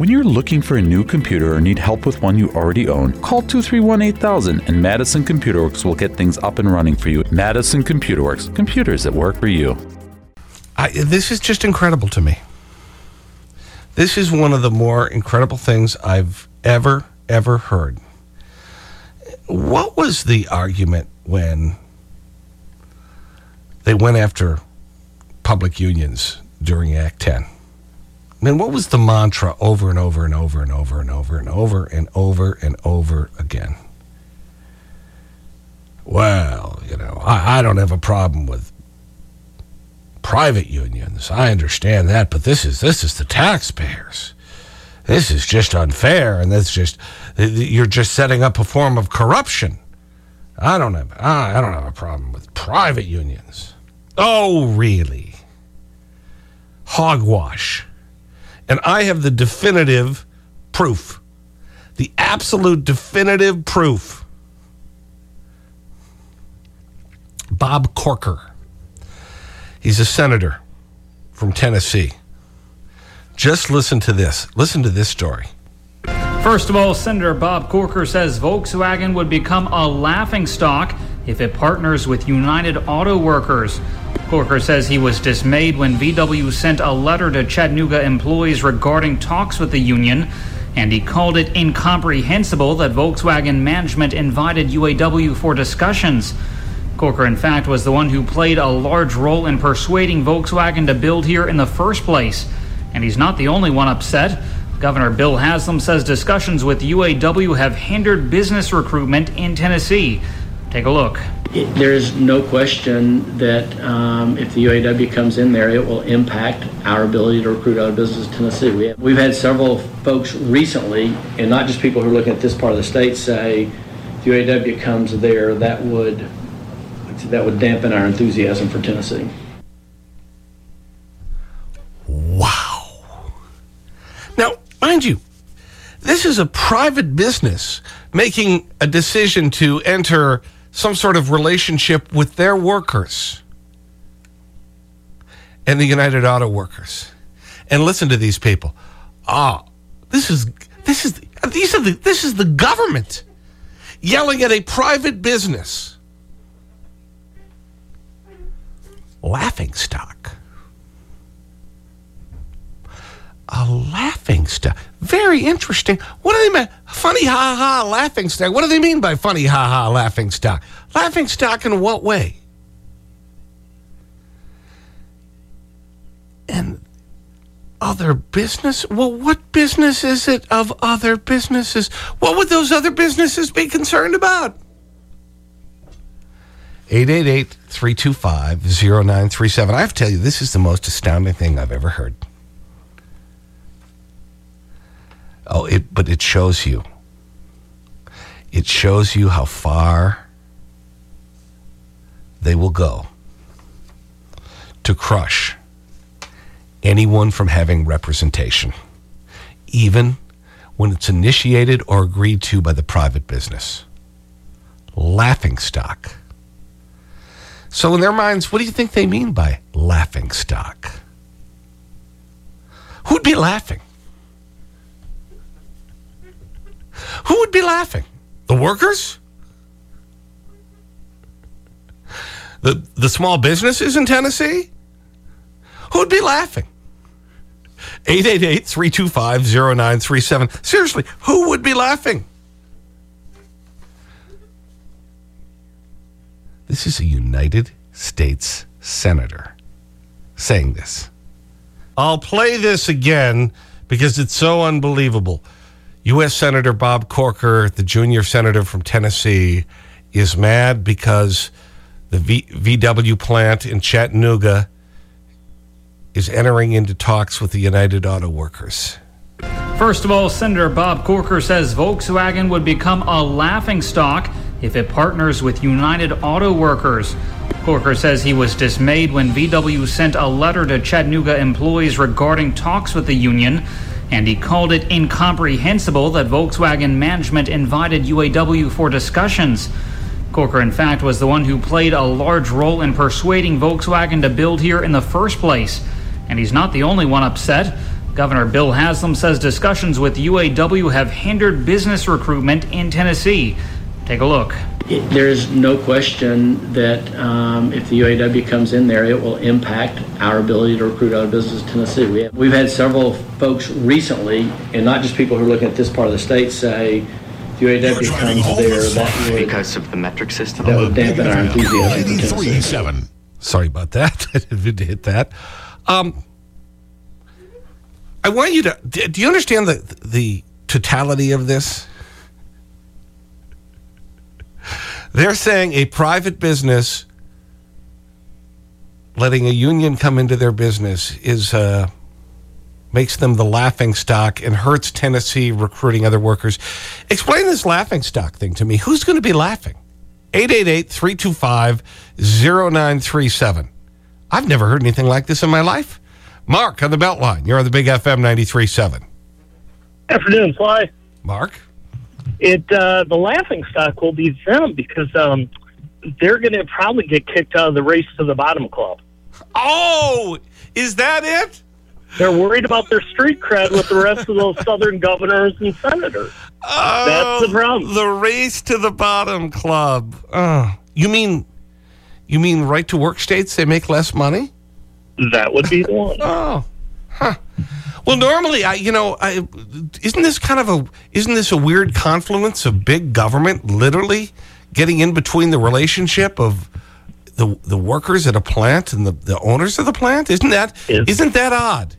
When you're looking for a new computer or need help with one you already own, call 231 8000 and Madison Computer Works will get things up and running for you. Madison Computer Works, computers that work for you. I, this is just incredible to me. This is one of the more incredible things I've ever, ever heard. What was the argument when they went after public unions during Act 10? I mean, what was the mantra over and over and over and over and over and over and over and over again? Well, you know, I, I don't have a problem with private unions. I understand that, but this is, this is the taxpayers. This is just unfair, and that's just, you're just setting up a form of corruption. I don't have, I don't have a problem with private unions. Oh, really? Hogwash. And I have the definitive proof, the absolute definitive proof. Bob Corker. He's a senator from Tennessee. Just listen to this. Listen to this story. First of all, Senator Bob Corker says Volkswagen would become a laughingstock if it partners with United Auto Workers. Corker says he was dismayed when VW sent a letter to Chattanooga employees regarding talks with the union, and he called it incomprehensible that Volkswagen management invited UAW for discussions. Corker, in fact, was the one who played a large role in persuading Volkswagen to build here in the first place. And he's not the only one upset. Governor Bill Haslam says discussions with UAW have hindered business recruitment in Tennessee. Take a look. It, there is no question that um, if the UAW comes in there, it will impact our ability to recruit out of business in Tennessee. We have, we've had several folks recently, and not just people who are looking at this part of the state, say if the UAW comes there, that would that would dampen our enthusiasm for Tennessee. Wow. Now, mind you, this is a private business making a decision to enter some sort of relationship with their workers and the United Auto Workers. And listen to these people. Ah, this is, this is, these are the, this is the government yelling at a private business. Laughing stock. A laughing stock. Very interesting. What do they mean? Funny ha ha laughing stock. What do they mean by funny ha ha laughing stock? Laughing stock in what way? And other business? Well, what business is it of other businesses? What would those other businesses be concerned about? 888-325-0937. I have to tell you, this is the most astounding thing I've ever heard. Oh, it, but it shows you. It shows you how far they will go to crush anyone from having representation, even when it's initiated or agreed to by the private business. Laughing stock. So, in their minds, what do you think they mean by laughing stock? Who'd be laughing? Who would be laughing? The workers? The, the small businesses in Tennessee? Who'd be laughing? 888-325-0937. Seriously, who would be laughing? This is a United States Senator saying this. I'll play this again because it's so unbelievable. U.S. Senator Bob Corker, the junior senator from Tennessee, is mad because the v VW plant in Chattanooga is entering into talks with the United Auto Workers. First of all, Senator Bob Corker says Volkswagen would become a laughingstock if it partners with United Auto Workers. Corker says he was dismayed when VW sent a letter to Chattanooga employees regarding talks with the union, and he called it incomprehensible that Volkswagen management invited UAW for discussions. Corker, in fact, was the one who played a large role in persuading Volkswagen to build here in the first place. And he's not the only one upset. Governor Bill Haslam says discussions with UAW have hindered business recruitment in Tennessee. Take a look. There's no question that um, if the UAW comes in there, it will impact our ability to recruit out of business in Tennessee. We have, we've had several folks recently, and not just people who are looking at this part of the state, say the UAW comes there, that would, because of the metric system. that would dampen our enthusiasm for Tennessee. 93.7. Sorry about that. I didn't hit that. Um, I want you to. Do do you understand the, the totality of this? They're saying a private business letting a union come into their business is uh, makes them the laughing stock and hurts Tennessee recruiting other workers. Explain this laughing stock thing to me. Who's going to be laughing? 888-325-0937. I've never heard anything like this in my life. Mark on the Beltline. You're on the Big FM 93.7. Afternoon, Sly. Mark? It uh, the laughing stock will be them because um, they're going to probably get kicked out of the race to the bottom club. Oh, is that it? They're worried about their street cred with the rest of those southern governors and senators. Oh, That's the problem. The race to the bottom club. Oh, you mean, you mean right to work states, they make less money? That would be the one. Oh, huh. Well, normally, I, you know, I, isn't this kind of a, isn't this a weird confluence of big government literally getting in between the relationship of the, the workers at a plant and the, the owners of the plant? Isn't that, Yes. isn't that odd?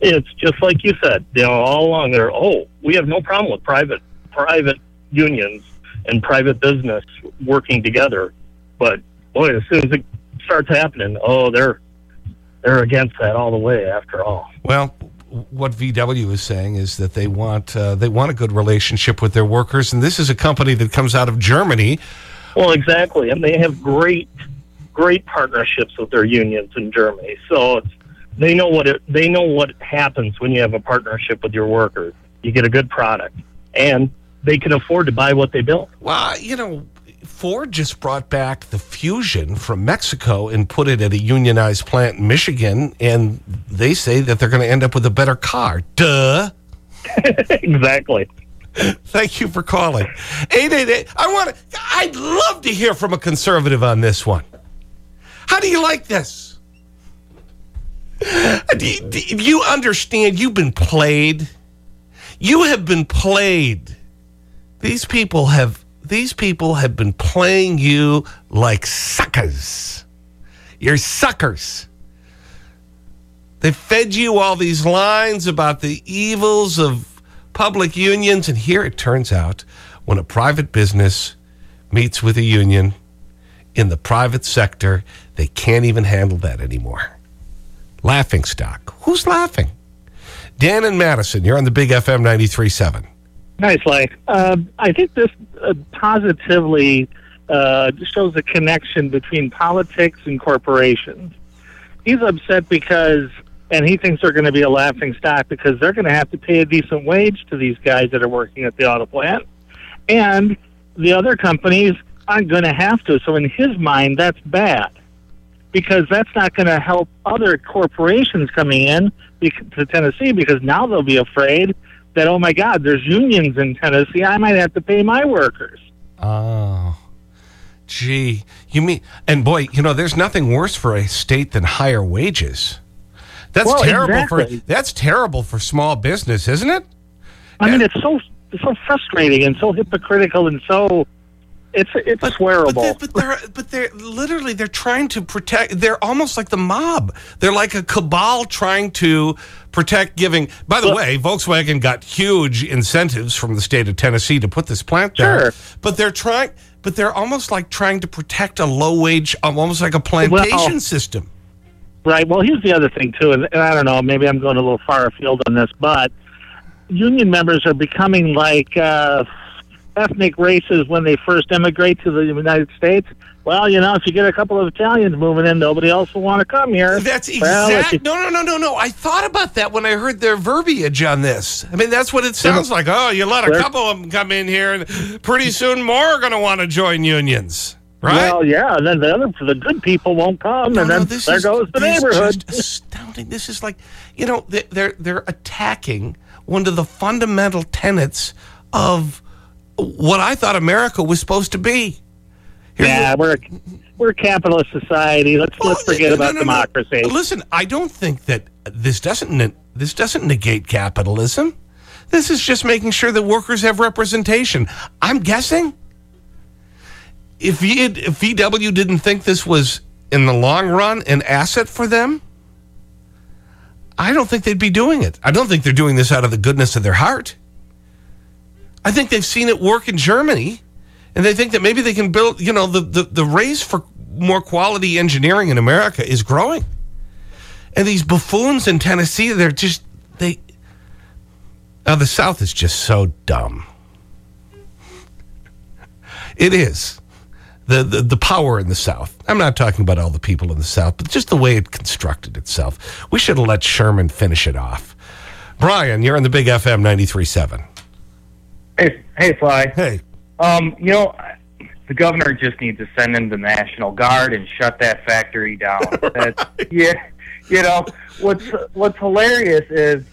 It's just like you said. You know, all along there. Oh, we have no problem with private private unions and private business working together, but boy, as soon as it starts happening, oh, they're they're against that all the way. After all. Well, what VW is saying is that they want, uh, they want a good relationship with their workers. And this is a company that comes out of Germany. Well, exactly, and they have great, great partnerships with their unions in Germany. So it's, they know what it, they know what happens when you have a partnership with your workers. You get a good product, and they can afford to buy what they build. Well, you know, Ford just brought back the Fusion from Mexico and put it at a unionized plant in Michigan. And they say that they're going to end up with a better car. Duh. exactly. Thank you for calling. 888. I want to, I'd love to hear from a conservative on this one. How do you like this? Do you, do you understand you've been played? You have been played. These people have these people have been playing you like suckers. You're suckers. They fed you all these lines about the evils of public unions, and here it turns out when a private business meets with a union in the private sector, they can't even handle that anymore. Laughing stock. Who's laughing? Dan and Madison, you're on the Big FM 93.7. Nice, like uh, I think this uh, positively uh, shows a connection between politics and corporations. He's upset because, and he thinks they're going to be a laughing stock because they're going to have to pay a decent wage to these guys that are working at the auto plant, and the other companies aren't going to have to. So in his mind, that's bad because that's not going to help other corporations coming in to Tennessee because now they'll be afraid that oh my God, there's unions in Tennessee. I might have to pay my workers. Oh, gee. You mean, and boy, you know, there's nothing worse for a state than higher wages. That's Well, terrible for that's terrible for small business, isn't it? I Yeah. mean, it's so it's so frustrating and so hypocritical and so it's it's But, swearable. they, but they're but they're literally they're trying to protect. They're almost like the mob. They're like a cabal trying to protect giving. By the Well- way, Volkswagen got huge incentives from the state of Tennessee to put this plant there. Sure. But they're trying. But they're almost like trying to protect a low wage, almost like a plantation Well- system. Right. Well, here's the other thing too, and, and I don't know, maybe I'm going a little far afield on this, but union members are becoming like uh, ethnic races when they first immigrate to the United States. Well, you know, if you get a couple of Italians moving in, nobody else will want to come here. That's Well, if exact. you- no, no, no, no, no. I thought about that when I heard their verbiage on this. I mean, that's what it sounds like. Oh, you let a couple of them come in here, and pretty soon more are going to want to join unions. Right? Well, yeah, and then the other the good people won't come, No, and then this there is- goes the this is neighborhood. astounding. This is like, you know, they're, they're attacking one of the fundamental tenets of what I thought America was supposed to be. Here's yeah, we're we're a capitalist society. Let's let's forget no, about no, democracy. Listen, I don't think that this doesn't this doesn't negate capitalism. This is just making sure that workers have representation. I'm guessing if, if VW didn't think this was in the long run an asset for them, I don't think they'd be doing it. I don't think they're doing this out of the goodness of their heart. I think they've seen it work in Germany, and they think that maybe they can build, you know, the, the, the race for more quality engineering in America is growing. And these buffoons in Tennessee, they're just, they. Now, the South is just so dumb. It is. The, the, the power in the South. I'm not talking about all the people in the South, but just the way it constructed itself. We should have let Sherman finish it off. Brian, you're on the Big FM 93.7. Hey, Sly. Hey. Um, you know, the governor just needs to send in the National Guard and shut that factory down. That, yeah, you know what's what's hilarious is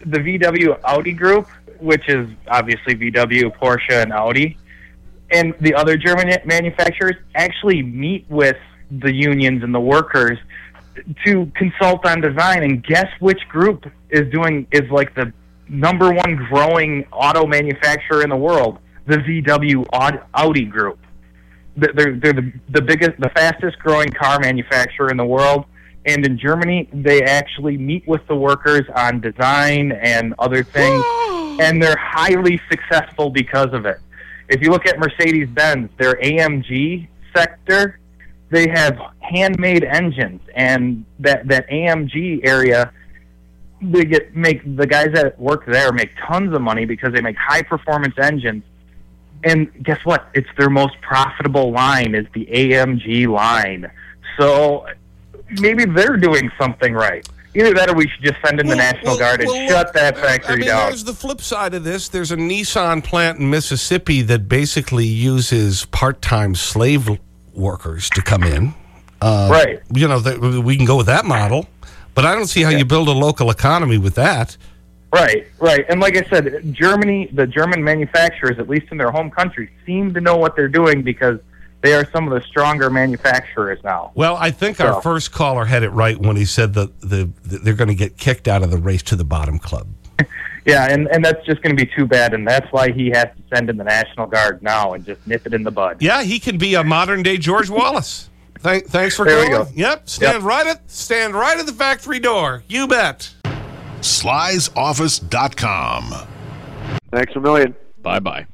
the VW Audi group, which is obviously VW, Porsche, and Audi, and the other German manufacturers actually meet with the unions and the workers to consult on design. And guess which group is doing is like the number one growing auto manufacturer in the world, the VW Audi Group. They're they're the, the biggest, the fastest growing car manufacturer in the world. And in Germany, they actually meet with the workers on design and other things, and they're highly successful because of it. If you look at Mercedes Benz, their AMG sector, they have handmade engines, and that that AMG area they get make the guys that work there make tons of money because they make high performance engines. And guess what? It's their most profitable line is the AMG line. So maybe they're doing something right. Either that or we should just send in the National well, Guard and well, shut that I factory mean, down. There's the flip side of this. There's a Nissan plant in Mississippi that basically uses part-time slave workers to come in. Uh, Right. You know, we can go with that model, but I don't see how you build a local economy with that. Right, right. And like I said, Germany, the German manufacturers, at least in their home country, seem to know what they're doing because they are some of the stronger manufacturers now. Well, I think our first caller had it right when he said that the, the, they're going to get kicked out of the race to the bottom club. Yeah, and, and that's just going to be too bad, and that's why he has to send in the National Guard now and just nip it in the bud. Yeah, he can be a modern day George Wallace. Thank, thanks for There we go. Yep, stand Yep. right at stand right at the factory door. You bet. slysoffice.com. Thanks a million. Bye bye.